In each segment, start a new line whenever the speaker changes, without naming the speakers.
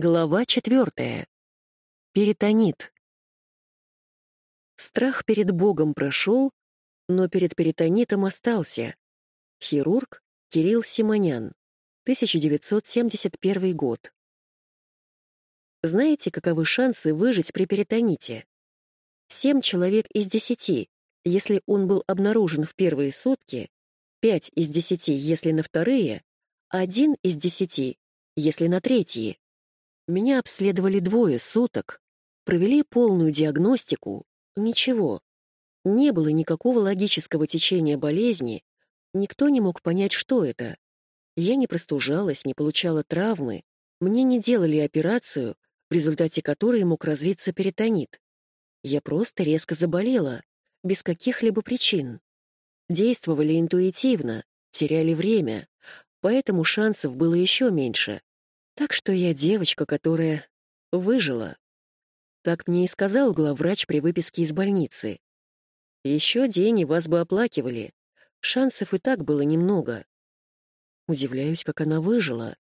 Глава четвертая. Перитонит. Страх перед Богом прошел, но перед перитонитом остался. Хирург Кирилл Симонян, 1971 год. Знаете, каковы шансы выжить при перитоните? Семь человек из десяти, если он был обнаружен в первые сутки, пять из десяти, если на вторые, один из десяти, если на третьи. Меня обследовали двое суток, провели полную диагностику, ничего. Не было никакого логического течения болезни, никто не мог понять, что это. Я не простужалась, не получала травмы, мне не делали операцию, в результате которой мог развиться перитонит. Я просто резко заболела, без каких-либо причин. Действовали интуитивно, теряли время, поэтому шансов было еще меньше. Так что я девочка, которая выжила. Так мне и сказал главврач при выписке из больницы. Еще день, и вас бы оплакивали. Шансов и так было немного. Удивляюсь, как она выжила.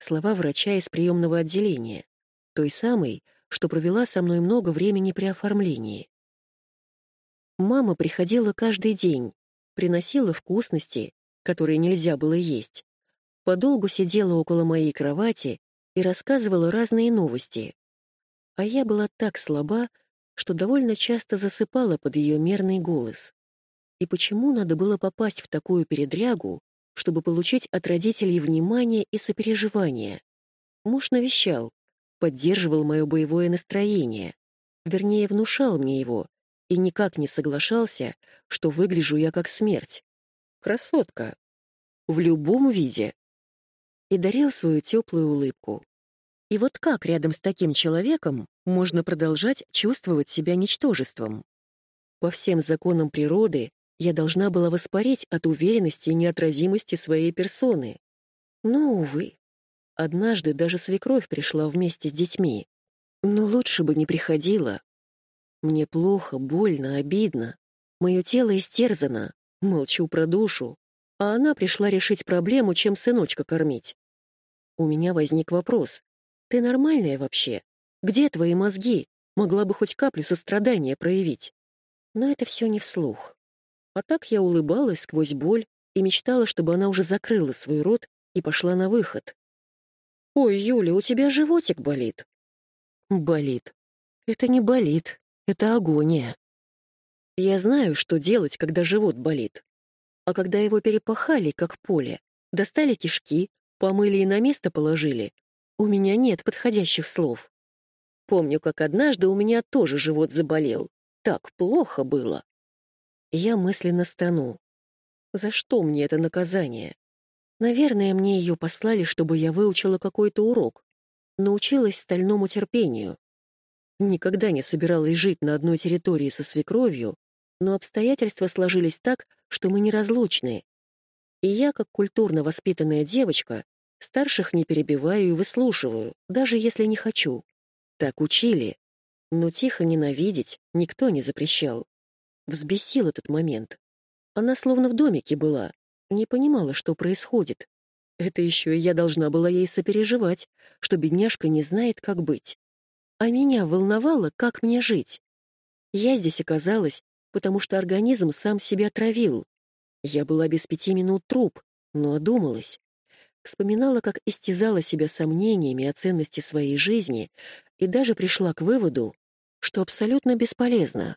Слова врача из приемного отделения. Той самой, что провела со мной много времени при оформлении. Мама приходила каждый день, приносила вкусности, которые нельзя было есть, подолгу сидела около моей кровати и рассказывала разные новости. А я была так слаба, что довольно часто засыпала под ее мерный голос. И почему надо было попасть в такую передрягу, чтобы получить от родителей внимание и сопереживание? Муж навещал, поддерживал мое боевое настроение, вернее, внушал мне его, и никак не соглашался, что выгляжу я как смерть. Красотка. В любом виде и дарил свою теплую улыбку. И вот как рядом с таким человеком можно продолжать чувствовать себя ничтожеством? По всем законам природы я должна была воспареть от уверенности и неотразимости своей персоны. Но, увы, однажды даже свекровь пришла вместе с детьми. Но лучше бы не приходила. Мне плохо, больно, обидно. Мое тело истерзано, молчу про душу. А она пришла решить проблему, чем сыночка кормить. У меня возник вопрос. Ты нормальная вообще? Где твои мозги? Могла бы хоть каплю сострадания проявить. Но это все не вслух. А так я улыбалась сквозь боль и мечтала, чтобы она уже закрыла свой рот и пошла на выход. «Ой, Юля, у тебя животик болит». «Болит. Это не болит, это агония». Я знаю, что делать, когда живот болит. А когда его перепахали, как поле, достали кишки, помыли и на место положили, у меня нет подходящих слов. Помню, как однажды у меня тоже живот заболел. Так плохо было. Я мысленно стану. За что мне это наказание? Наверное, мне ее послали, чтобы я выучила какой-то урок. Научилась стальному терпению. Никогда не собиралась жить на одной территории со свекровью, но обстоятельства сложились так, что мы неразлучны. И я, как культурно воспитанная девочка, старших не перебиваю и выслушиваю, даже если не хочу. Так учили. Но тихо ненавидеть никто не запрещал. Взбесил этот момент. Она словно в домике была, не понимала, что происходит. Это еще и я должна была ей сопереживать, что бедняжка не знает, как быть. А меня волновало, как мне жить. Я здесь оказалась, потому что организм сам себя травил, я была без пяти минут труп, но одумалась. Вспоминала, как истязала себя сомнениями о ценности своей жизни и даже пришла к выводу, что абсолютно бесполезна.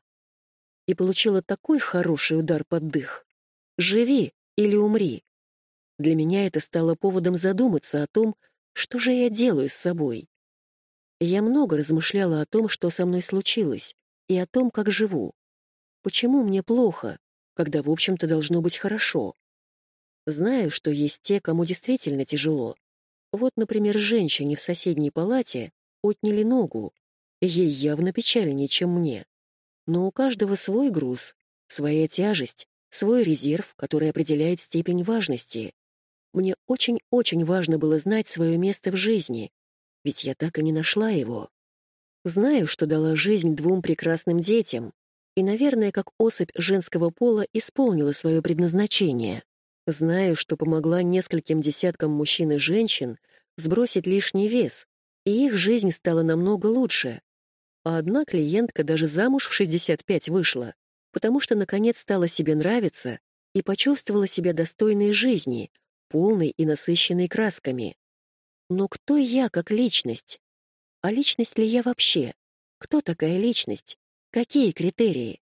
И получила такой хороший удар под дых. «Живи или умри». Для меня это стало поводом задуматься о том, что же я делаю с собой. Я много размышляла о том, что со мной случилось, и о том, как живу. Почему мне плохо? Когда, в общем-то, должно быть хорошо. Знаю, что есть те, кому действительно тяжело. Вот, например, женщине в соседней палате отняли ногу. Ей явно печальнее, чем мне. Но у каждого свой груз, своя тяжесть, свой резерв, который определяет степень важности. Мне очень-очень важно было знать свое место в жизни, ведь я так и не нашла его. Знаю, что дала жизнь двум прекрасным детям, и, наверное, как особь женского пола исполнила свое предназначение. Знаю, что помогла нескольким десяткам мужчин и женщин сбросить лишний вес и их жизнь стала намного лучше. А одна клиентка даже замуж в 65 вышла, потому что наконец стала себе нравиться и почувствовала себя достойной жизни, полной и насыщенной красками. Но кто я как личность? А личность ли я вообще? Кто такая личность? Какие критерии?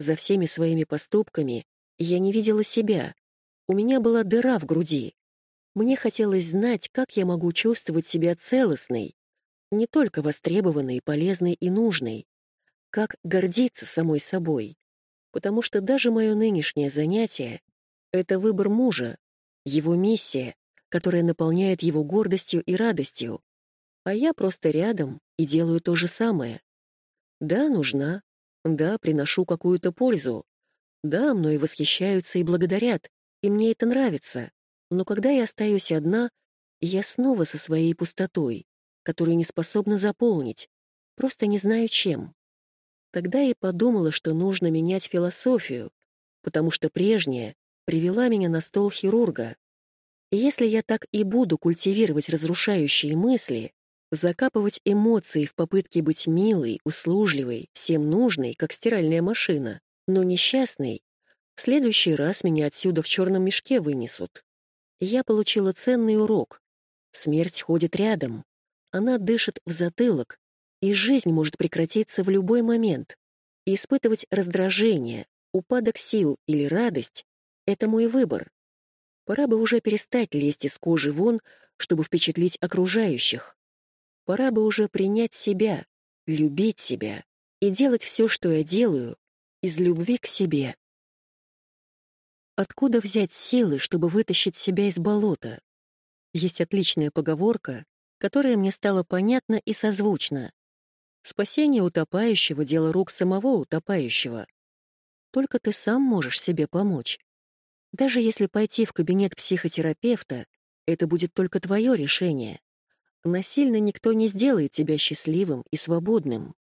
За всеми своими поступками я не видела себя. У меня была дыра в груди. Мне хотелось знать, как я могу чувствовать себя целостной, не только востребованной, полезной и нужной, как гордиться самой собой. Потому что даже мое нынешнее занятие — это выбор мужа, его миссия, которая наполняет его гордостью и радостью, а я просто рядом и делаю то же самое. Да, нужна, да, приношу какую-то пользу, да, мной восхищаются и благодарят, и мне это нравится, но когда я остаюсь одна, я снова со своей пустотой, которую не способна заполнить, просто не знаю чем. Тогда я подумала, что нужно менять философию, потому что прежняя привела меня на стол хирурга. И если я так и буду культивировать разрушающие мысли, закапывать эмоции в попытке быть милой, услужливой, всем нужной, как стиральная машина, но несчастной, в следующий раз меня отсюда в черном мешке вынесут. Я получила ценный урок. Смерть ходит рядом. Она дышит в затылок, и жизнь может прекратиться в любой момент. И испытывать раздражение, упадок сил или радость это мой выбор. Пора бы уже перестать лезть из кожи вон, чтобы впечатлить окружающих. Пора бы уже принять себя, любить себя и делать все, что я делаю, из любви к себе. Откуда взять силы, чтобы вытащить себя из болота? Есть отличная поговорка, которая мне стала понятна и созвучна. Спасение утопающего — дело рук самого утопающего. Только ты сам можешь себе помочь. Даже если пойти в кабинет психотерапевта, это будет только твое решение. Насильно никто не сделает тебя счастливым и свободным.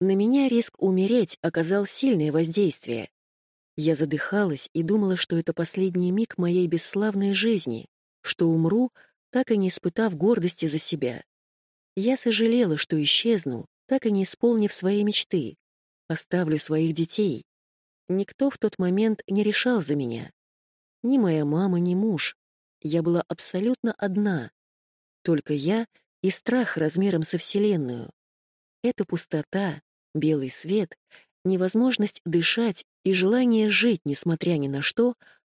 На меня риск умереть оказал сильное воздействие. Я задыхалась и думала, что это последний миг моей бесславной жизни, что умру, так и не испытав гордости за себя. Я сожалела, что исчезну, так и не исполнив свои мечты, оставлю своих детей. Никто в тот момент не решал за меня. Ни моя мама, ни муж. Я была абсолютно одна. Только я и страх размером со Вселенную. Эта пустота, белый свет, невозможность дышать и желание жить, несмотря ни на что,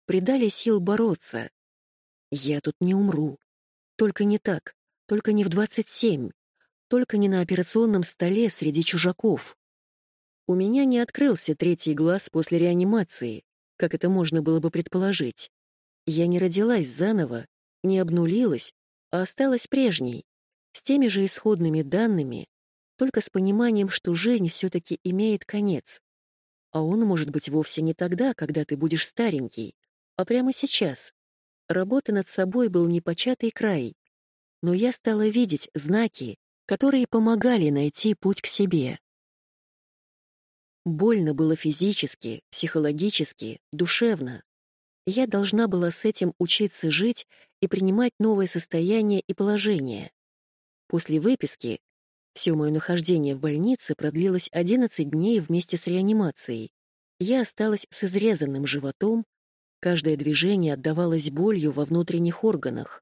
придали сил бороться. Я тут не умру. Только не так, только не в 27, только не на операционном столе среди чужаков. У меня не открылся третий глаз после реанимации, как это можно было бы предположить. Я не родилась заново, не обнулилась, осталась прежней, с теми же исходными данными, только с пониманием, что жизнь все-таки имеет конец. А он может быть вовсе не тогда, когда ты будешь старенький, а прямо сейчас. Работа над собой был непочатый край, но я стала видеть знаки, которые помогали найти путь к себе. Больно было физически, психологически, душевно. Я должна была с этим учиться жить и принимать новое состояние и положение. После выписки все мое нахождение в больнице продлилось 11 дней вместе с реанимацией. Я осталась с изрезанным животом, каждое движение отдавалось болью во внутренних органах.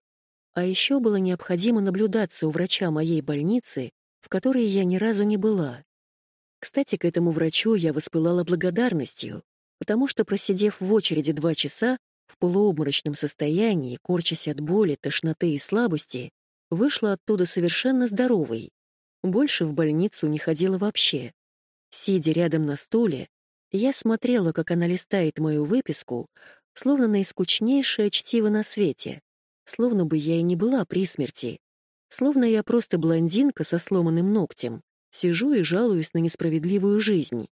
А еще было необходимо наблюдаться у врача моей больницы, в которой я ни разу не была. Кстати, к этому врачу я воспылала благодарностью, потому что, просидев в очереди два часа, в полуобморочном состоянии, корчась от боли, тошноты и слабости, вышла оттуда совершенно здоровой. Больше в больницу не ходила вообще. Сидя рядом на стуле, я смотрела, как она листает мою выписку, словно наискучнейшее чтиво на свете, словно бы я и не была при смерти, словно я просто блондинка со сломанным ногтем, Сижу и жалуюсь на несправедливую жизнь.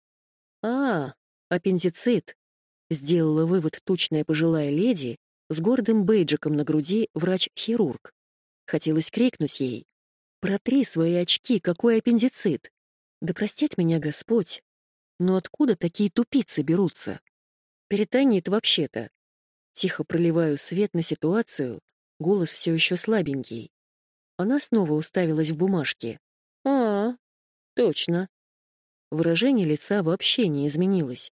«А, аппендицит», — сделала вывод тучная пожилая леди с гордым бейджиком на груди врач-хирург. Хотелось крикнуть ей. «Протри свои очки, какой аппендицит!» Да простит меня Господь. Но откуда такие тупицы берутся? Перитонит вообще-то. Тихо проливаю свет на ситуацию, голос все еще слабенький. Она снова уставилась в бумажке. «А, точно». Выражение лица вообще не изменилось.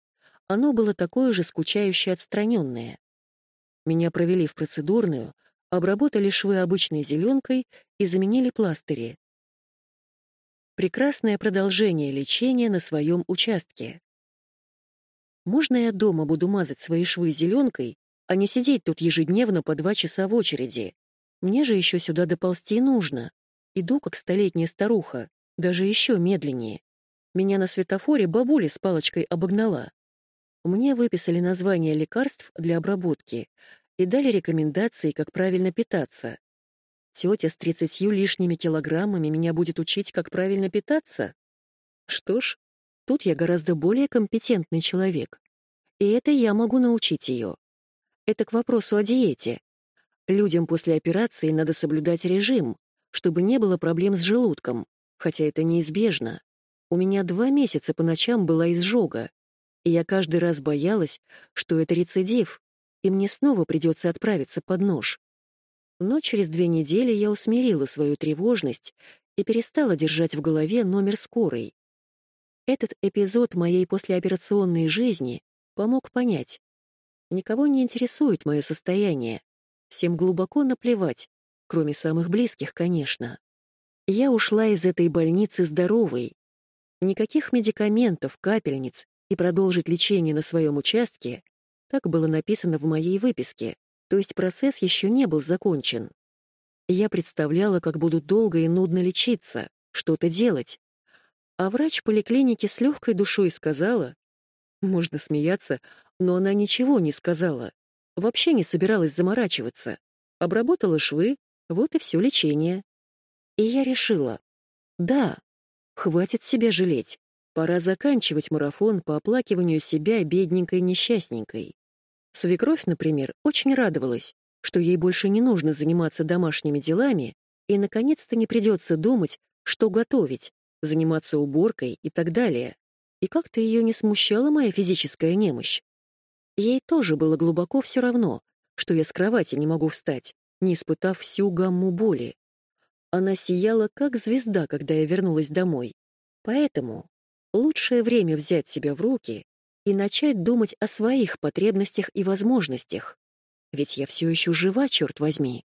Оно было такое же скучающее отстраненное. Меня провели в процедурную, обработали швы обычной зеленкой и заменили пластыри. Прекрасное продолжение лечения на своем участке. Можно я дома буду мазать свои швы зеленкой, а не сидеть тут ежедневно по два часа в очереди? Мне же еще сюда доползти нужно. Иду, как столетняя старуха, даже еще медленнее. Меня на светофоре бабуля с палочкой обогнала. Мне выписали название лекарств для обработки и дали рекомендации, как правильно питаться. Тетя с тридцатью лишними килограммами меня будет учить, как правильно питаться? Что ж, тут я гораздо более компетентный человек. И это я могу научить ее. Это к вопросу о диете. Людям после операции надо соблюдать режим, чтобы не было проблем с желудком, хотя это неизбежно. У меня два месяца по ночам была изжога, и я каждый раз боялась, что это рецидив, и мне снова придется отправиться под нож. Но через две недели я усмирила свою тревожность и перестала держать в голове номер скорой. Этот эпизод моей послеоперационной жизни помог понять. Никого не интересует мое состояние. Всем глубоко наплевать, кроме самых близких, конечно. Я ушла из этой больницы здоровой. Никаких медикаментов, капельниц и продолжить лечение на своем участке, так было написано в моей выписке, то есть процесс еще не был закончен. Я представляла, как буду долго и нудно лечиться, что-то делать. А врач поликлиники с легкой душой сказала, можно смеяться, но она ничего не сказала, вообще не собиралась заморачиваться. Обработала швы, вот и все лечение. И я решила, да, хватит себя жалеть. Пора заканчивать марафон по оплакиванию себя бедненькой несчастненькой. Свекровь, например, очень радовалась, что ей больше не нужно заниматься домашними делами и, наконец-то, не придется думать, что готовить, заниматься уборкой и так далее. И как-то ее не смущала моя физическая немощь. Ей тоже было глубоко все равно, что я с кровати не могу встать, не испытав всю гамму боли. Она сияла, как звезда, когда я вернулась домой. Поэтому лучшее время взять себя в руки и начать думать о своих потребностях и возможностях. Ведь я все еще жива, черт возьми.